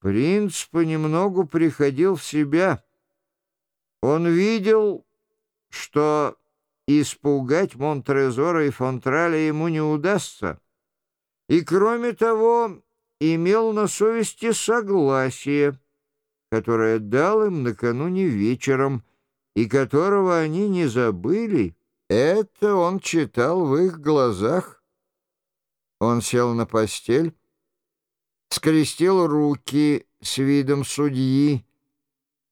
Принц понемногу приходил в себя. Он видел, что испугать Монтрезора и Фонтраля ему не удастся. И, кроме того, имел на совести согласие, которое дал им накануне вечером, и которого они не забыли. Это он читал в их глазах. Он сел на постель, скрестил руки с видом судьи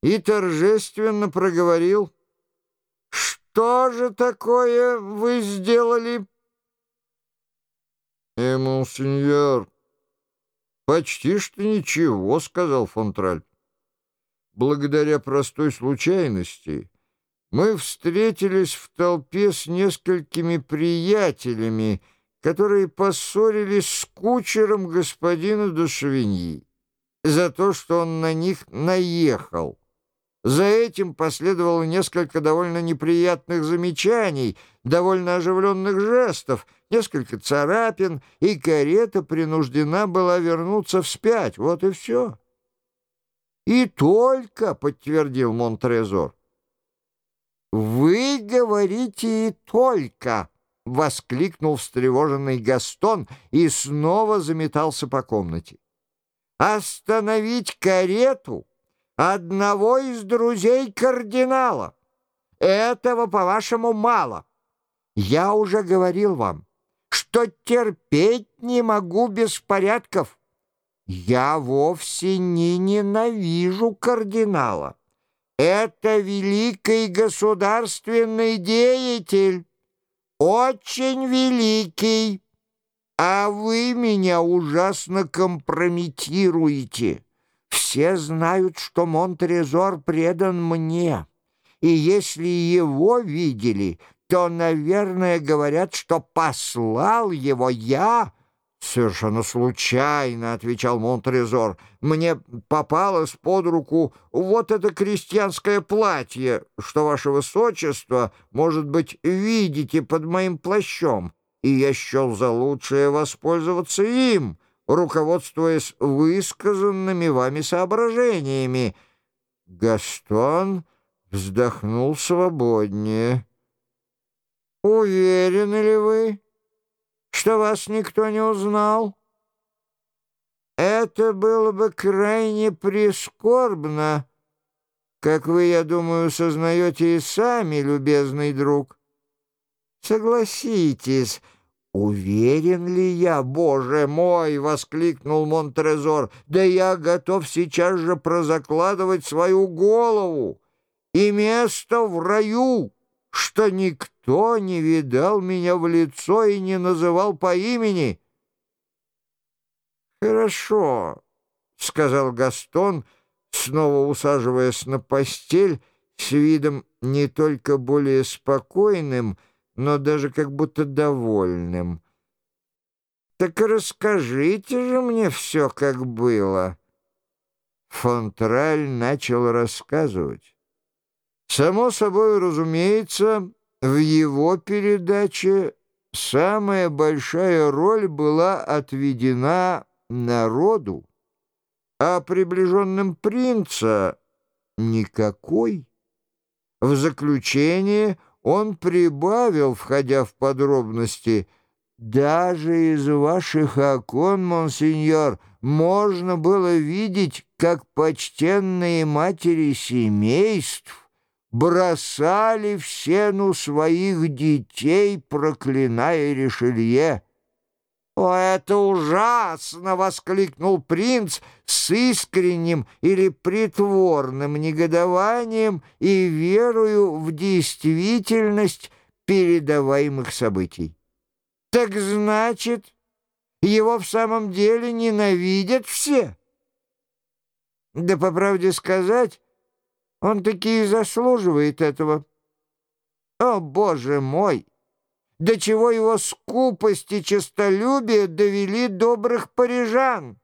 и торжественно проговорил, «Что же такое вы сделали?» «Э, монсеньор, почти что ничего», — сказал Фонтраль. «Благодаря простой случайности мы встретились в толпе с несколькими приятелями, которые поссорились с кучером господина Душевиньи за то, что он на них наехал. За этим последовало несколько довольно неприятных замечаний, довольно оживленных жестов, несколько царапин, и карета принуждена была вернуться вспять. Вот и все. «И только», — подтвердил Монтрезор. «Вы говорите «и только», — воскликнул встревоженный Гастон и снова заметался по комнате. «Остановить карету одного из друзей кардинала. Этого, по-вашему, мало. Я уже говорил вам, что терпеть не могу беспорядков. Я вовсе не ненавижу кардинала. Это великий государственный деятель, очень великий, а вы меня ужасно компрометируете. Все знают, что Монтрезор предан мне, и если его видели, то, наверное, говорят, что послал его я, «Совершенно случайно», — отвечал Монтрезор. «Мне попалось под руку вот это крестьянское платье, что, ваше высочество, может быть, видите под моим плащом, и я счел за лучшее воспользоваться им, руководствуясь высказанными вами соображениями». Гастон вздохнул свободнее. «Уверены ли вы?» Что вас никто не узнал. Это было бы крайне прискорбно, как вы, я думаю, сознаете и сами, любезный друг. Согласитесь, «Уверен ли я, боже мой!» — воскликнул Монтрезор. «Да я готов сейчас же прозакладывать свою голову и место в раю!» что никто не видал меня в лицо и не называл по имени. «Хорошо», — сказал Гастон, снова усаживаясь на постель с видом не только более спокойным, но даже как будто довольным. «Так расскажите же мне все, как было». Фонтраль начал рассказывать. Само собой разумеется, в его передаче самая большая роль была отведена народу, а приближенным принца никакой. В заключение он прибавил, входя в подробности, «Даже из ваших окон, монсеньор, можно было видеть, как почтенные матери семейств бросали в сену своих детей, проклиная Ришелье. «О, это ужасно!» — воскликнул принц с искренним или притворным негодованием и верою в действительность передаваемых событий. «Так значит, его в самом деле ненавидят все?» «Да по правде сказать...» Он таки и заслуживает этого. О, Боже мой! До чего его скупость и честолюбие довели добрых парижан,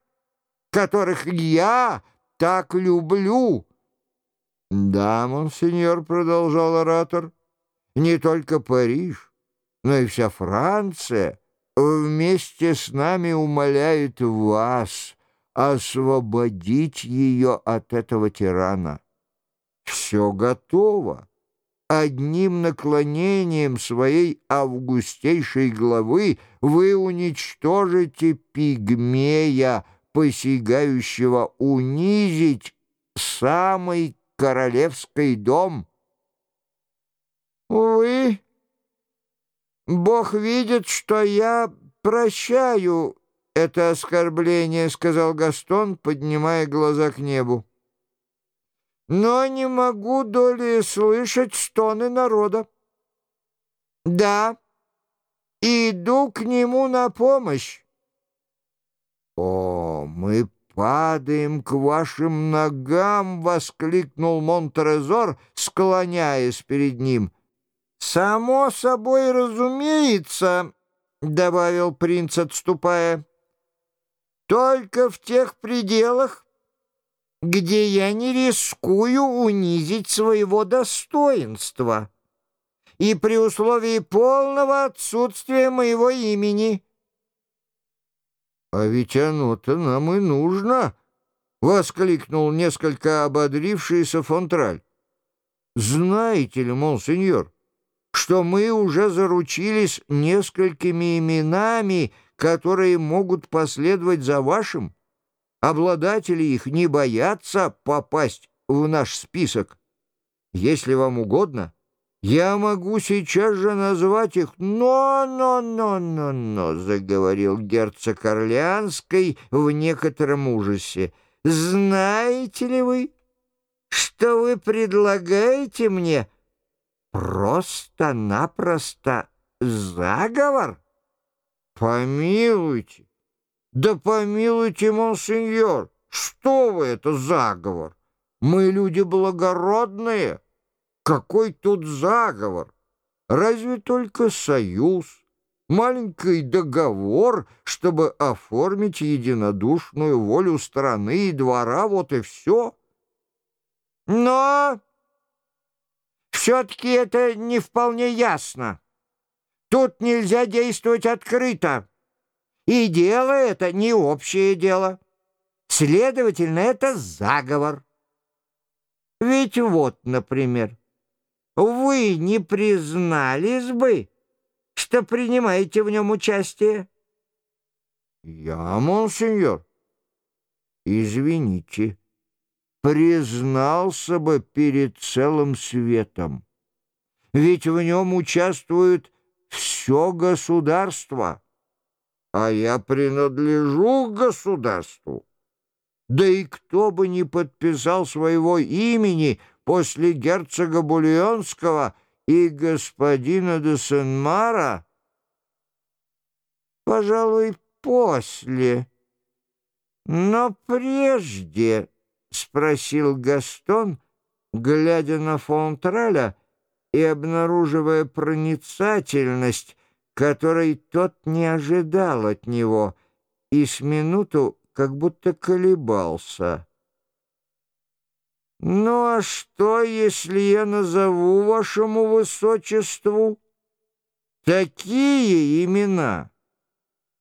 которых я так люблю. Да, монсеньор, — продолжал оратор, — не только Париж, но и вся Франция вместе с нами умоляет вас — освободить ее от этого тирана. Все готово. Одним наклонением своей августейшей главы вы уничтожите пигмея, посягающего унизить самый королевский дом. Увы, Бог видит, что я прощаю это оскорбление, — сказал Гастон, поднимая глаза к небу но не могу доли слышать стоны народа. Да, иду к нему на помощь. «О, мы падаем к вашим ногам!» — воскликнул Монтрезор, склоняясь перед ним. «Само собой разумеется», — добавил принц, отступая, — «только в тех пределах, где я не рискую унизить своего достоинства и при условии полного отсутствия моего имени. «А ведь оно-то нам и нужно!» — воскликнул несколько ободрившийся Фонтраль. «Знаете ли, монсеньор, что мы уже заручились несколькими именами, которые могут последовать за вашим?» Обладатели их не боятся попасть в наш список. Если вам угодно, я могу сейчас же назвать их. Но, но, но, но, но, заговорил герцог Орлеанской в некотором ужасе. Знаете ли вы, что вы предлагаете мне просто-напросто заговор? Помилуйте. «Да помилуйте, монсеньор, что вы, это заговор? Мы люди благородные. Какой тут заговор? Разве только союз, маленький договор, чтобы оформить единодушную волю страны и двора, вот и все. Но все-таки это не вполне ясно. Тут нельзя действовать открыто». И дело это не общее дело. Следовательно, это заговор. Ведь вот, например, вы не признались бы, что принимаете в нем участие? Я, монсеньор, извините, признался бы перед целым светом. Ведь в нем участвует все государство а я принадлежу к государству. Да и кто бы не подписал своего имени после герцога Бульонского и господина де Сен-Мара, пожалуй, после. Но прежде, — спросил Гастон, глядя на Фонтраля и обнаруживая проницательность, которой тот не ожидал от него, и с минуту как будто колебался. «Ну а что, если я назову вашему высочеству такие имена,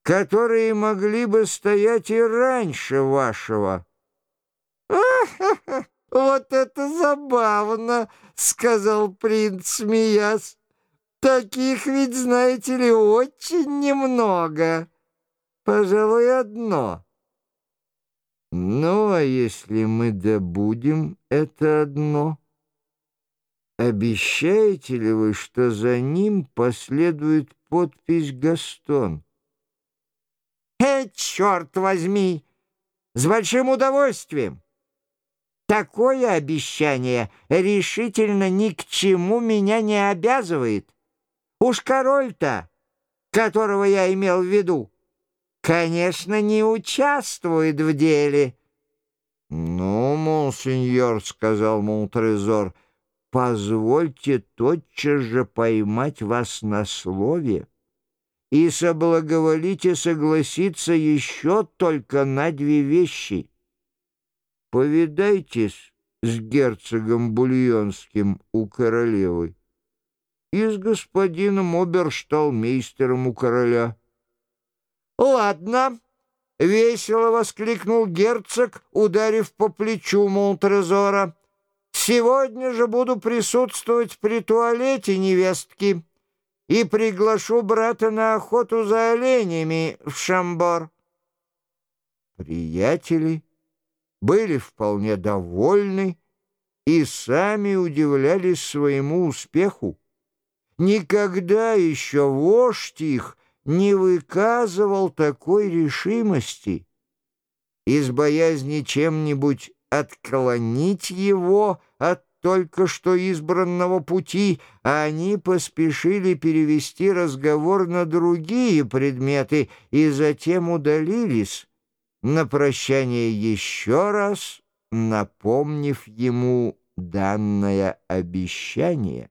которые могли бы стоять и раньше вашего?» вот это забавно!» — сказал принц, смеясь. Таких ведь, знаете ли, очень немного. Пожалуй, одно. Ну, а если мы добудем это одно, обещаете ли вы, что за ним последует подпись «Гастон»? Э, черт возьми! С большим удовольствием! Такое обещание решительно ни к чему меня не обязывает. Уж король-то, которого я имел в виду, конечно, не участвует в деле. — Ну, монсеньор, — сказал Монтрезор, — позвольте тотчас же поймать вас на слове и соблаговолите согласиться еще только на две вещи. Повидайтесь с герцогом Бульонским у королевы и с господином обершталмейстером у короля. — Ладно, — весело воскликнул герцог, ударив по плечу Монтрезора. «Сегодня же буду присутствовать при туалете невестки и приглашу брата на охоту за оленями в Шамбор». Приятели были вполне довольны и сами удивлялись своему успеху. Никогда еще вождь их не выказывал такой решимости. Из боязни чем-нибудь отклонить его от только что избранного пути, они поспешили перевести разговор на другие предметы и затем удалились, на прощание еще раз напомнив ему данное обещание.